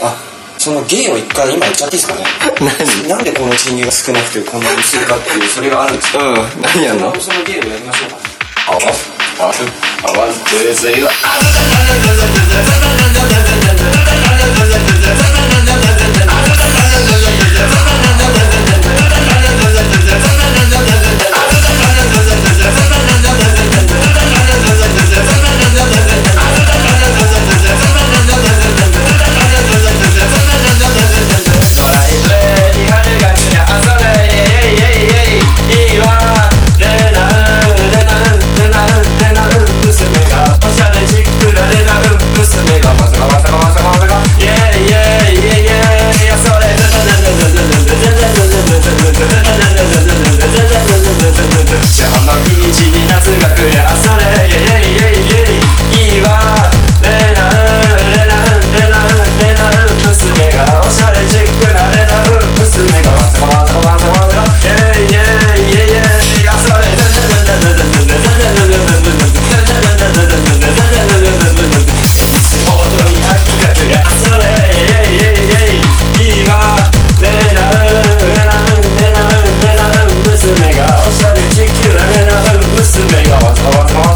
あその芸を一回今言っちゃっていいですかね？何？なんでこの賃金が少なくてこんなに薄いかっていうそれがあるんですようん何やんの？その芸をやりましょうか。あわあわあわずずい I do わ夏が来る朝